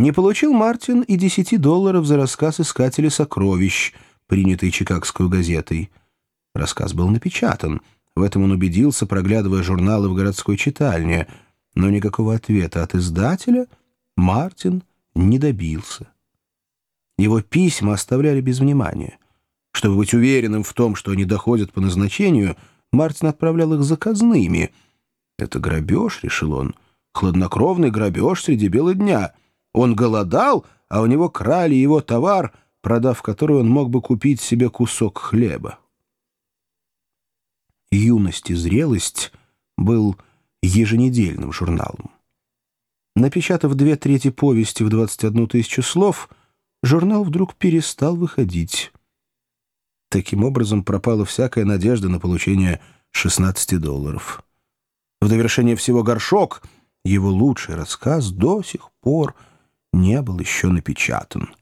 Не получил Мартин и 10 долларов за рассказ «Искатели сокровищ», принятый Чикагской газетой. Рассказ был напечатан. В этом он убедился, проглядывая журналы в городской читальне. Но никакого ответа от издателя Мартин не добился. Его письма оставляли без внимания. Чтобы быть уверенным в том, что они доходят по назначению, Мартин отправлял их заказными. «Это грабеж», — решил он, — «хладнокровный грабеж среди бела дня». Он голодал, а у него крали его товар, продав который он мог бы купить себе кусок хлеба. «Юность и зрелость» был еженедельным журналом. Напечатав две трети повести в 21 тысячу слов, журнал вдруг перестал выходить. Таким образом пропала всякая надежда на получение 16 долларов. В довершение всего горшок, его лучший рассказ, до сих пор — не был еще напечатан.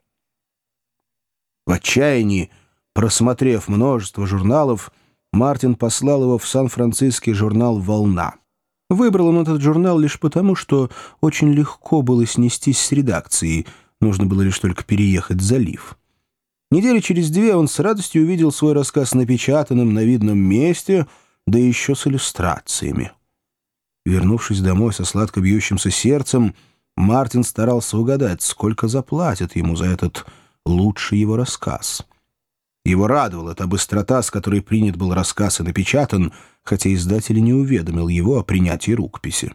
В отчаянии, просмотрев множество журналов, Мартин послал его в Сан-Франциский журнал «Волна». Выбрал он этот журнал лишь потому, что очень легко было снестись с редакцией, нужно было лишь только переехать залив. Недели через две он с радостью увидел свой рассказ напечатанным на видном месте, да еще с иллюстрациями. Вернувшись домой со сладко бьющимся сердцем, Мартин старался угадать, сколько заплатят ему за этот лучший его рассказ. Его радовала та быстрота, с которой принят был рассказ и напечатан, хотя издатель не уведомил его о принятии рукописи.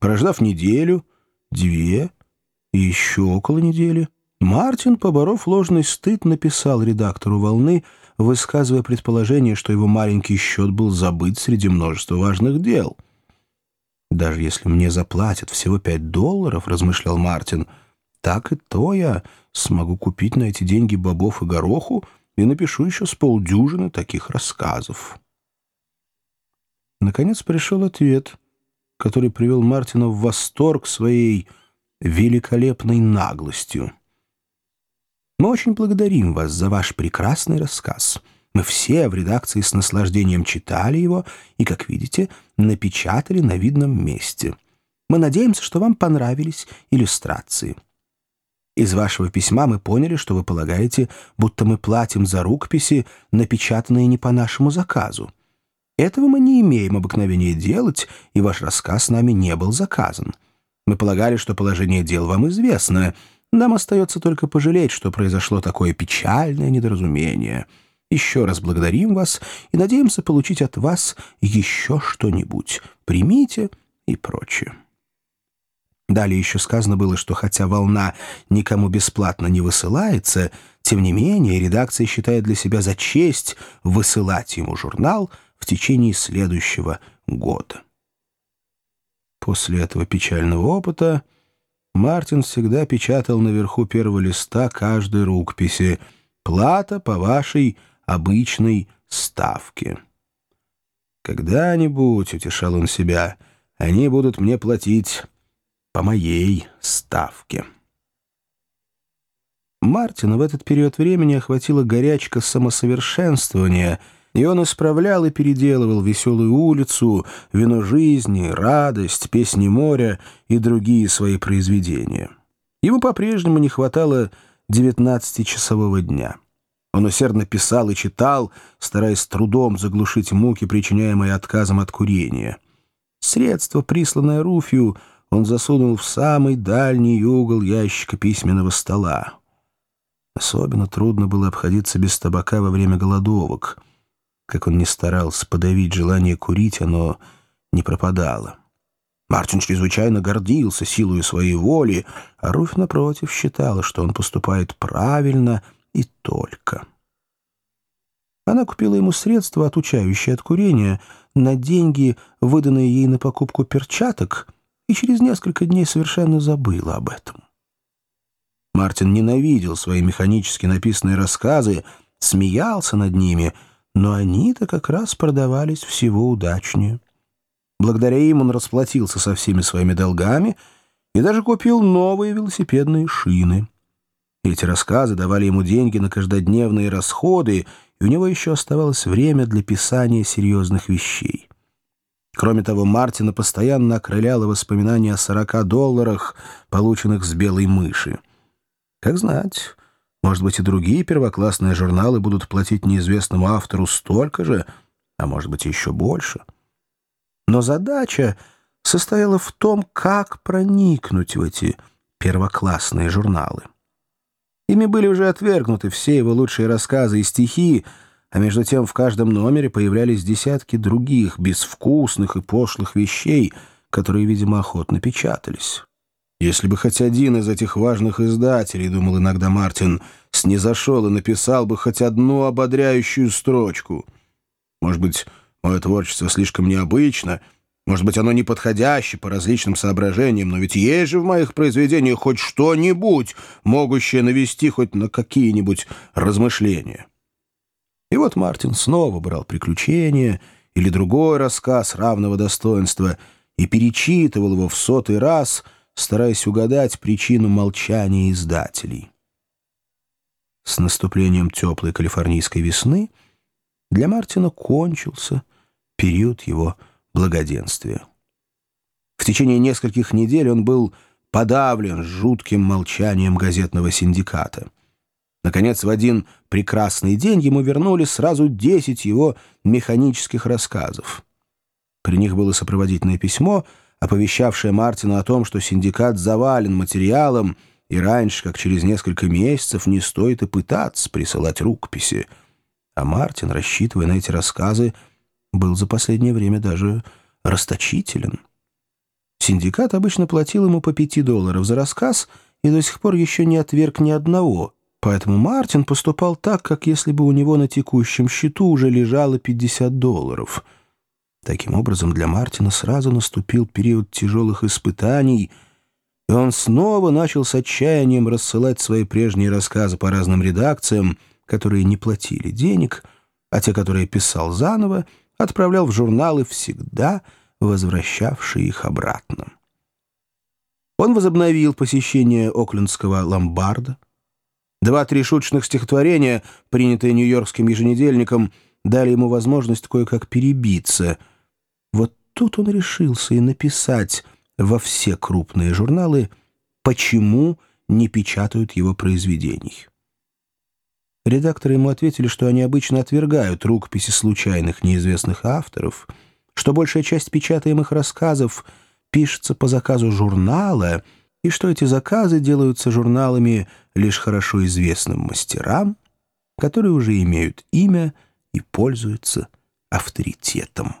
Прождав неделю, две и еще около недели, Мартин, поборов ложный стыд, написал редактору «Волны», высказывая предположение, что его маленький счет был забыт среди множества важных дел — «Даже если мне заплатят всего пять долларов, — размышлял Мартин, — так и то я смогу купить на эти деньги бобов и гороху и напишу еще с полдюжины таких рассказов». Наконец пришел ответ, который привел Мартина в восторг своей великолепной наглостью. «Мы очень благодарим вас за ваш прекрасный рассказ». Мы все в редакции с наслаждением читали его и, как видите, напечатали на видном месте. Мы надеемся, что вам понравились иллюстрации. Из вашего письма мы поняли, что вы полагаете, будто мы платим за рукописи, напечатанные не по нашему заказу. Этого мы не имеем обыкновения делать, и ваш рассказ с нами не был заказан. Мы полагали, что положение дел вам известно. Нам остается только пожалеть, что произошло такое печальное недоразумение». Еще раз благодарим вас и надеемся получить от вас еще что-нибудь. Примите и прочее. Далее еще сказано было, что хотя волна никому бесплатно не высылается, тем не менее редакция считает для себя за честь высылать ему журнал в течение следующего года. После этого печального опыта Мартин всегда печатал наверху первого листа каждой рукописи «Плата по вашей обычной ставки. «Когда-нибудь, — утешал он себя, — они будут мне платить по моей ставке». Мартина в этот период времени охватила горячка самосовершенствования, и он исправлял и переделывал «Веселую улицу», «Вино жизни», «Радость», «Песни моря» и другие свои произведения. Ему по-прежнему не хватало девятнадцатичасового дня. Он усердно писал и читал, стараясь трудом заглушить муки, причиняемые отказом от курения. Средство, присланное Руфью, он засунул в самый дальний угол ящика письменного стола. Особенно трудно было обходиться без табака во время голодовок. Как он ни старался подавить желание курить, оно не пропадало. Мартин чрезвычайно гордился силой своей воли, а Руфь, напротив, считала, что он поступает правильно — и только. Она купила ему средства, отучающие от курения, на деньги, выданные ей на покупку перчаток, и через несколько дней совершенно забыла об этом. Мартин ненавидел свои механически написанные рассказы, смеялся над ними, но они-то как раз продавались всего удачнее. Благодаря им он расплатился со всеми своими долгами и даже купил новые велосипедные шины — эти рассказы давали ему деньги на каждодневные расходы, и у него еще оставалось время для писания серьезных вещей. Кроме того, Мартина постоянно окрыляло воспоминание о 40 долларах, полученных с белой мыши. Как знать, может быть, и другие первоклассные журналы будут платить неизвестному автору столько же, а может быть, еще больше. Но задача состояла в том, как проникнуть в эти первоклассные журналы. Ими были уже отвергнуты все его лучшие рассказы и стихи, а между тем в каждом номере появлялись десятки других безвкусных и пошлых вещей, которые, видимо, охотно печатались. «Если бы хоть один из этих важных издателей, — думал иногда Мартин, — снизошел и написал бы хоть одну ободряющую строчку. Может быть, мое творчество слишком необычно, может быть, оно неподходящее по различным соображениям, но ведь есть же в моих произведениях хоть что-нибудь, могущее навести хоть на какие-нибудь размышления». И вот Мартин снова брал приключения или другой рассказ равного достоинства и перечитывал его в сотый раз, стараясь угадать причину молчания издателей. С наступлением теплой калифорнийской весны для Мартина кончился период его благоденствия. В течение нескольких недель он был подавлен жутким молчанием газетного синдиката — Наконец, в один прекрасный день ему вернули сразу десять его механических рассказов. При них было сопроводительное письмо, оповещавшее Мартина о том, что синдикат завален материалом, и раньше, как через несколько месяцев, не стоит и пытаться присылать рукописи. А Мартин, рассчитывая на эти рассказы, был за последнее время даже расточителен. Синдикат обычно платил ему по пяти долларов за рассказ и до сих пор еще не отверг ни одного — Поэтому Мартин поступал так, как если бы у него на текущем счету уже лежало 50 долларов. Таким образом, для Мартина сразу наступил период тяжелых испытаний, и он снова начал с отчаянием рассылать свои прежние рассказы по разным редакциям, которые не платили денег, а те, которые писал заново, отправлял в журналы, всегда возвращавшие их обратно. Он возобновил посещение Оклендского ломбарда, Два-три шуточных стихотворения, принятые нью-йоркским еженедельником, дали ему возможность кое-как перебиться. Вот тут он решился и написать во все крупные журналы, почему не печатают его произведений. Редакторы ему ответили, что они обычно отвергают рукописи случайных неизвестных авторов, что большая часть печатаемых рассказов пишется по заказу журнала — и что эти заказы делаются журналами лишь хорошо известным мастерам, которые уже имеют имя и пользуются авторитетом.